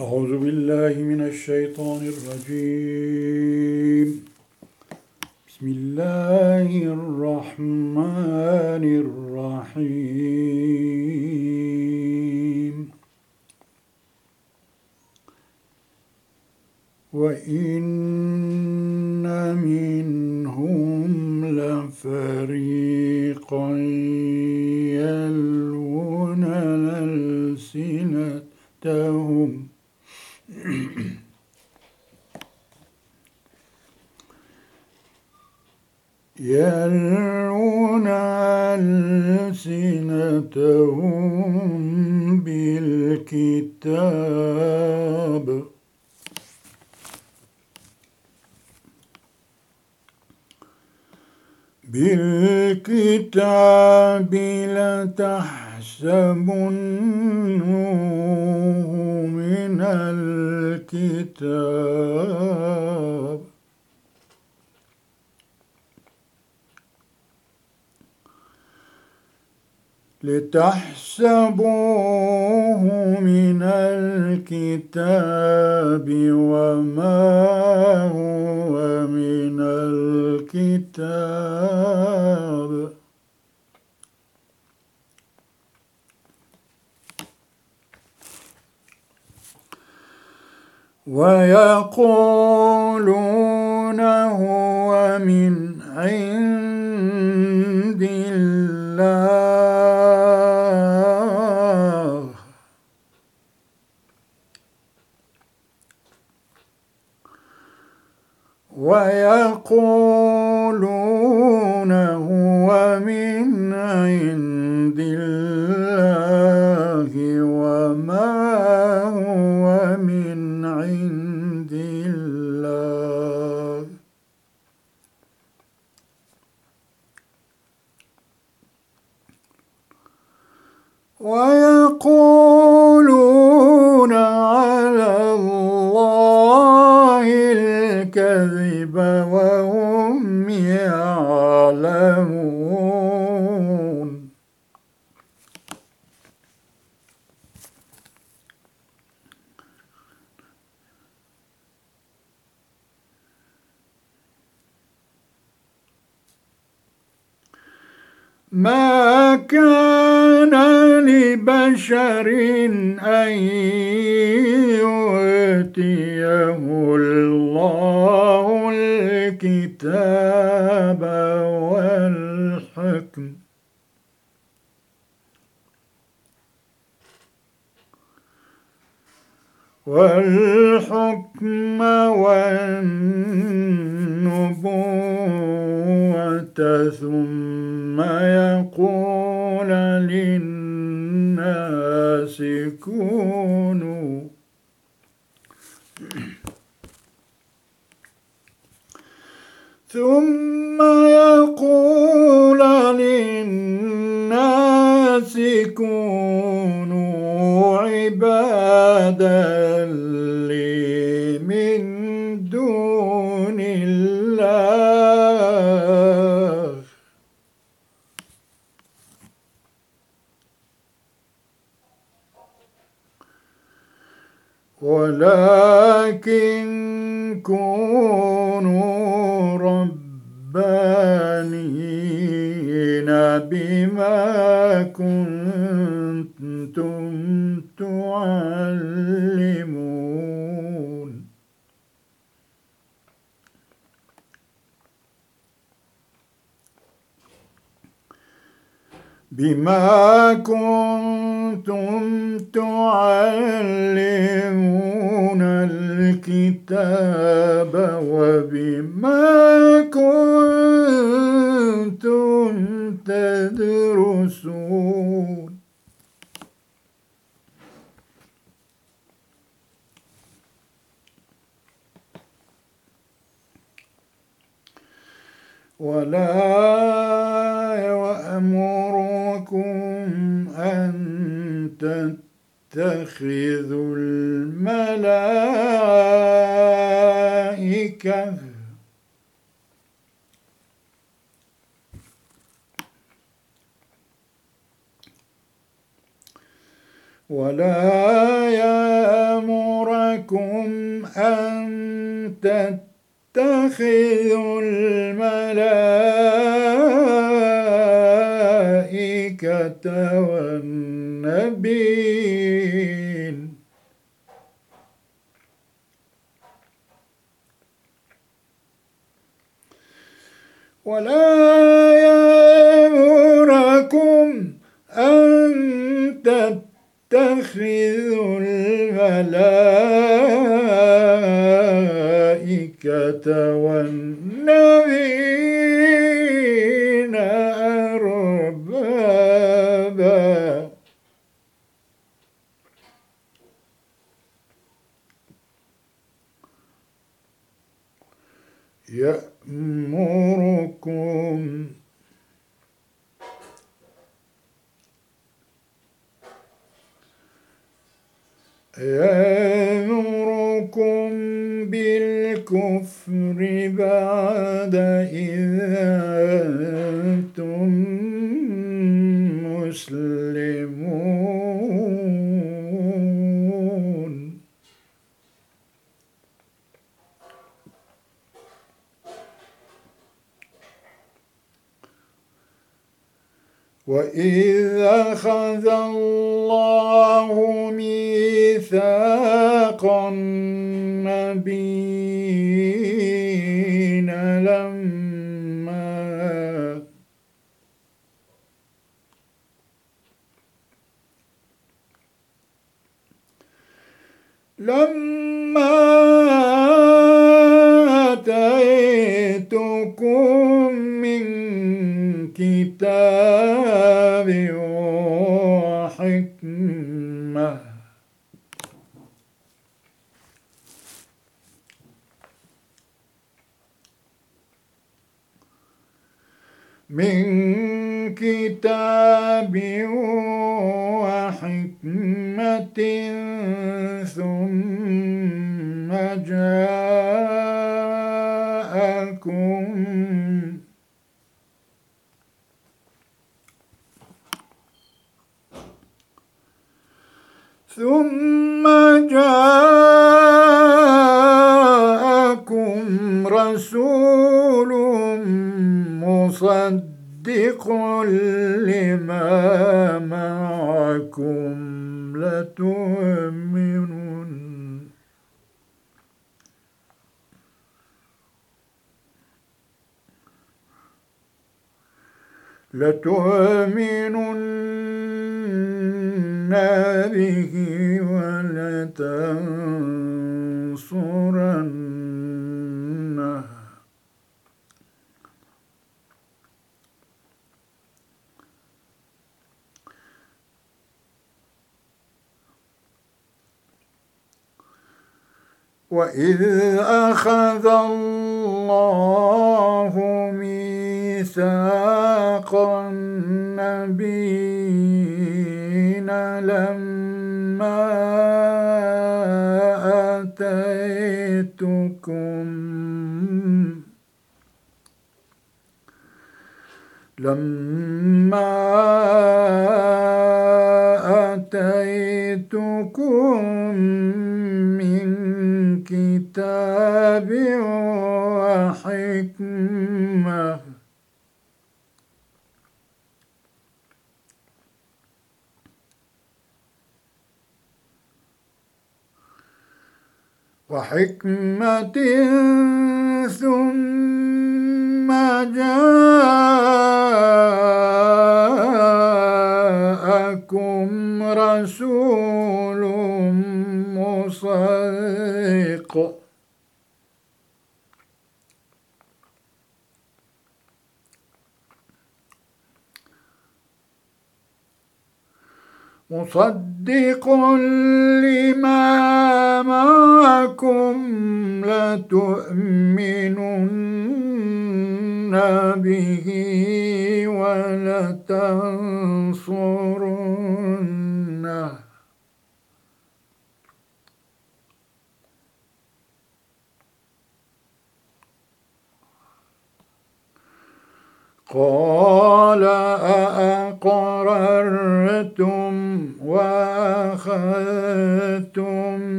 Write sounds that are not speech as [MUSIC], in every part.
أعوذ بالله من الشيطان الرجيم. بسم الله الرحمن الرحيم. وإن منهم لفريقا يلون ألسنتهم يلون ألسنتهم بالكتاب. بالكتاب لتحسبنه من الكتاب. لتحسبوه من الكتاب وما هو من الكتاب. ويقولون هو من عند الكذب وهم يعلمون. ما كان لبشر أن يؤتيه الله الكتاب والحكم. والحكم والنبوة ثم يقول للناس كونوا ثم يقول للناس كونوا عبادا لي من دون الله. ولكن كونوا ربانين بما كنتم تعلمون بما كنتم تعلمون الكتاب وبما كنتم تدرسون. ولا يأمركم أن تتخذوا الملائكة. ولا يأمركم أن تتخذوا الملائكة والنبيين ولا يأمركم أن تتخذوا الملائكة والنبيين يأمركم بالكفر بعد إذ أنتم مسلمون. وإذ أخذ الله ميثاق النبيين لما لما آتيتكم من كتاب وحكمة من كتاب وحكمة ثم جاءكم ثم جاءكم رسول مصدق لما معكم لتؤمنن. لتؤمنن به ولتنصرنه وإذ أخذ الله ميثاق النبيين لما آتيتكم لما آتيتكم كتاب وحكمة. وحكمة ثم جاءكم رسول مصدق. مصدق لما معكم لتؤمنن به ولتنصرنه قال أأقررتم وأخذتم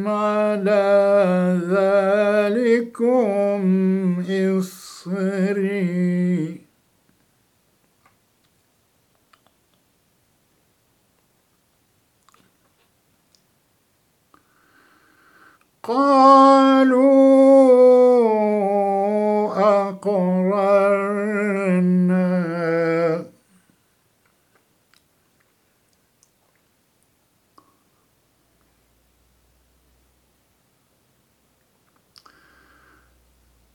على ذلكم إصري؟ قالوا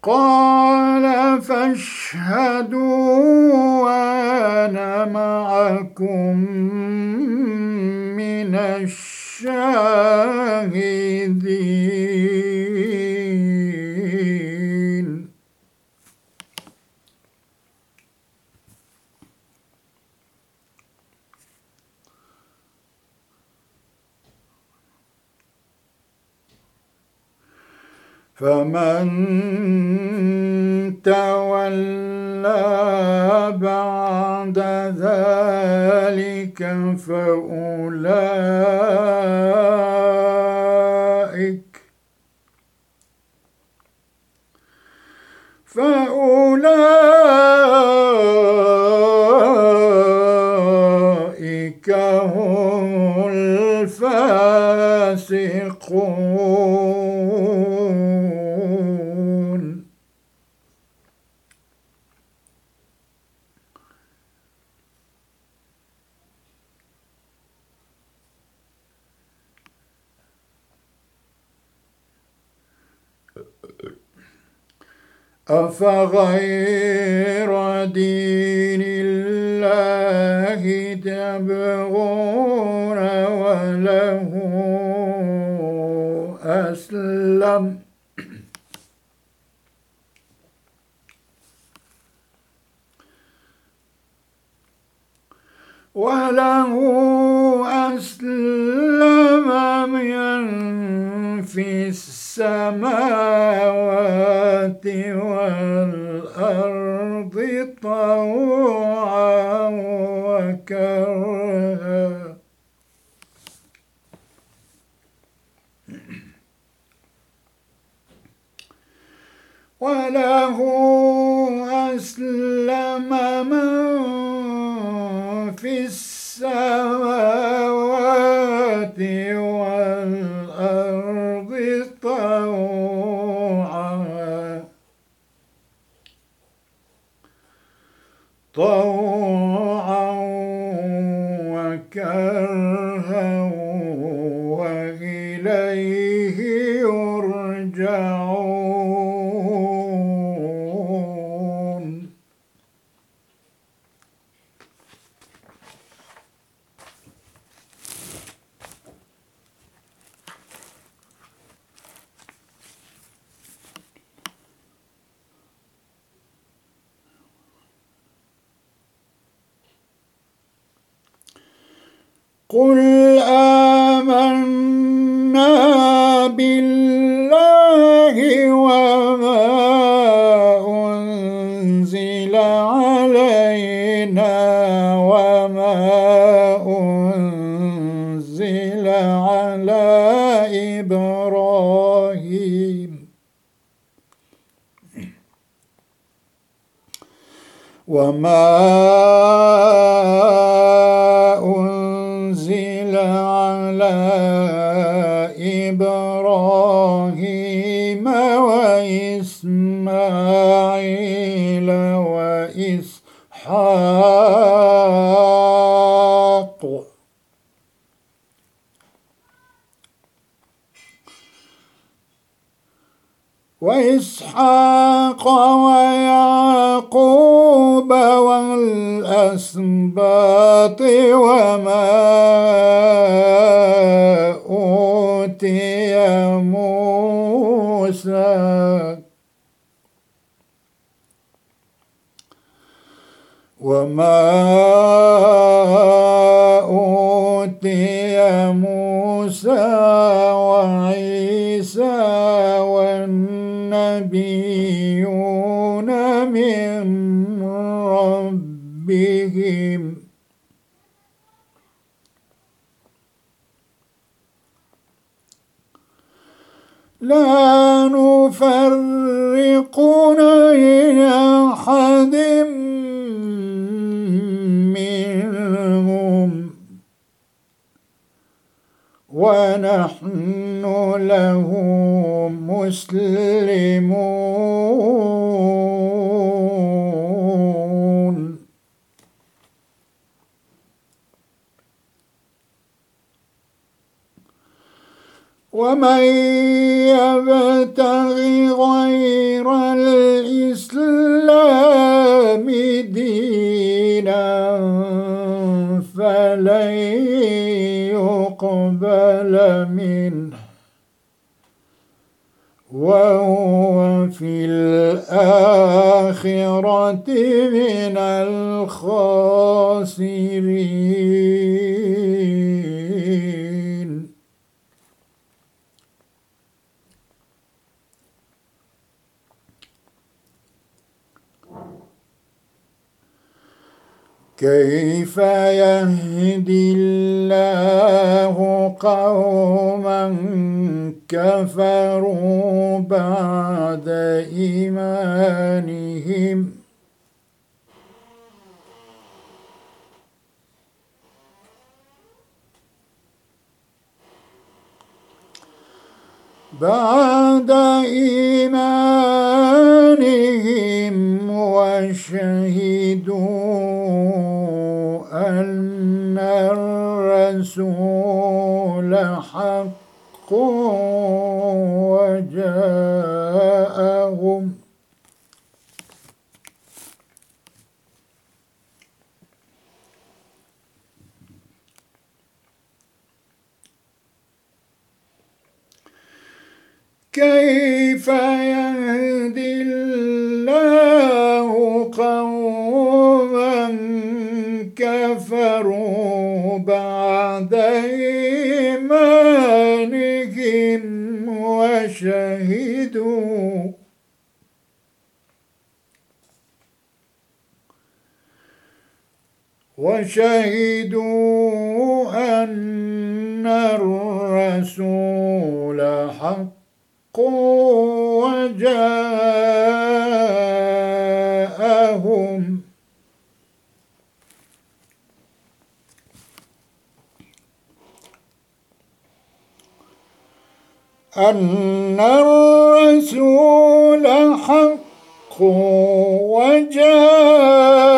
قال فاشهدوا وأنا معكم من الشاهدين فمن تولى بعد ذلك فأولئك فأولئك هم الفاسقون. أفغير دين الله تبغون وله أسلم وله أسلم من في السماوات والأرض طوعا وكرها. وله أسلم من السماوات والأرض طوعا. طوعا. قل آمنا بالله وما أنزل علينا وما أنزل على إبراهيم وما وما أوتي موسى وعيسى والنبيون من ربهم. لا نفرق بين أحد ونحن له مسلمون. ومن يبتغ غير الإسلام دينا فلن يقبل منه وهو في الآخرة من الخاسرين. كيف يهدي الله قوما كفروا بعد إيمانهم. بعد إيمانهم وشهدوا أن الرسول حق وجاءهم. كيف يهدي الله قوما كفروا بعد وشهدوا وشهدوا أن الرسول حق وجاءهم أن الرسول حق وجاءهم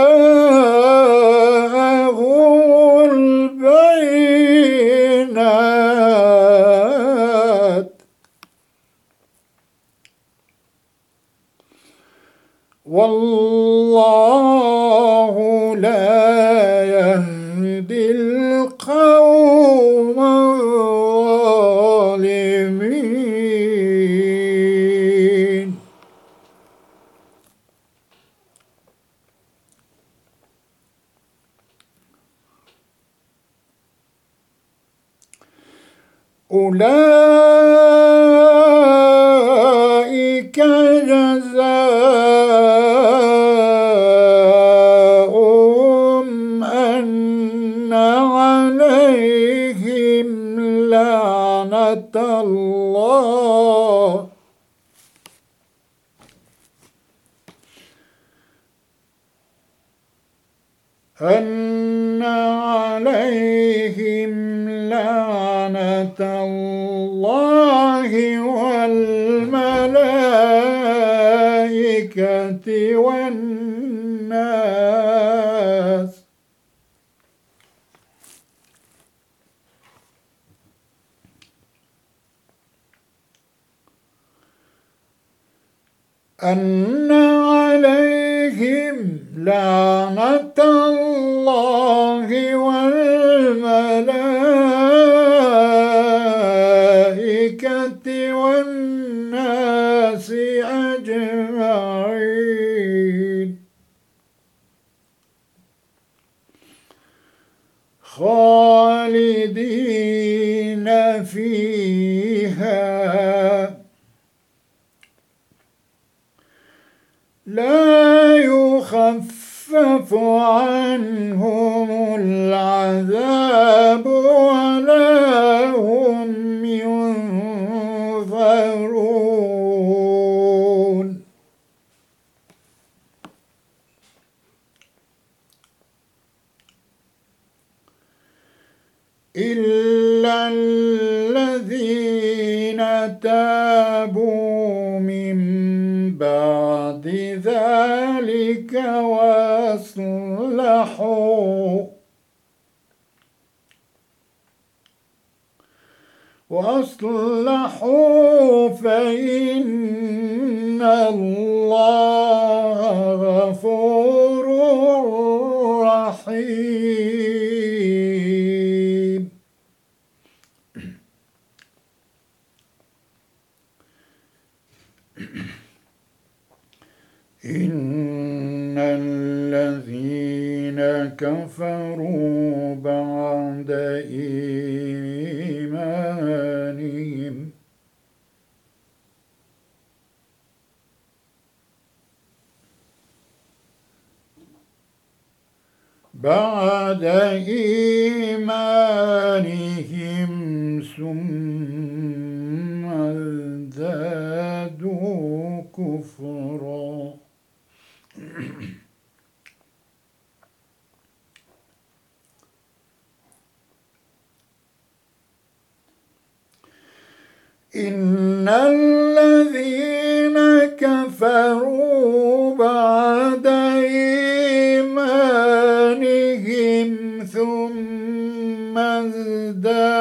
أن عليهم لعنة الله والملائكة والناس. أن عليهم لعنة الله والملائكة والناس أجمعين. خالدين يخفف عنهم العذاب ولا هم ينظرون. ذلك واصلحوا. واصلحوا فإن الله غفور رحيم. [CLEARS THROAT] إن الذين كفروا بعد إيمانهم. بعد إيمانهم ثم ازدادوا كفرا. إن الذين كفروا بعد إيمانهم ثم ازدادوا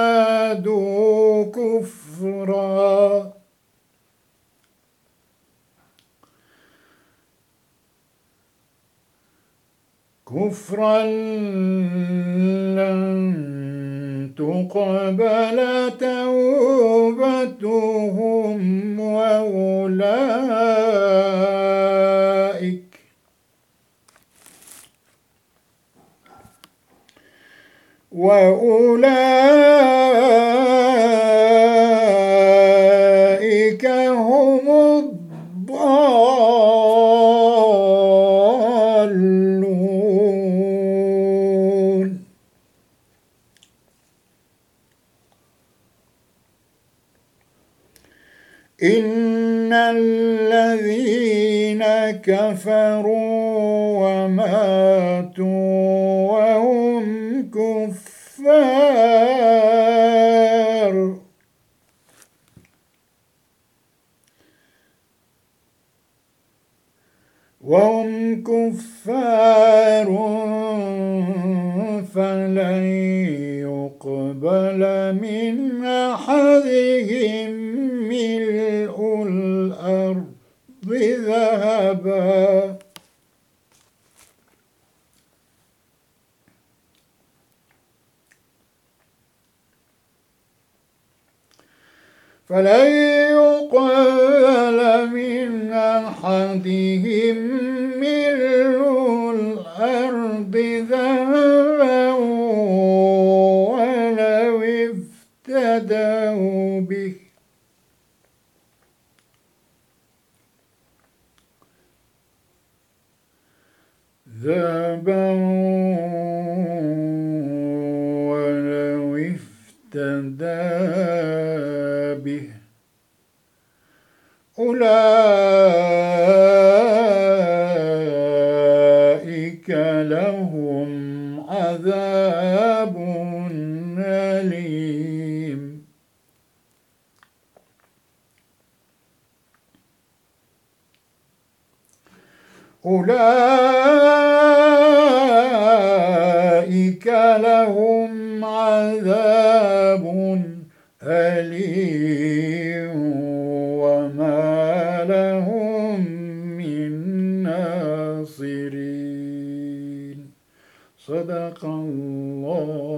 كفرا كفرا لن تقبل توبتهم وأولئك وأولئك إن الذين كفروا وماتوا وهم كفار وهم كفار فلن يقبل من أحدهم ملء الأرض ذهبا. فلن يقبل من أحدهم ملء عذاب أليم. أولئك لهم عذاب أليم. صدق الله.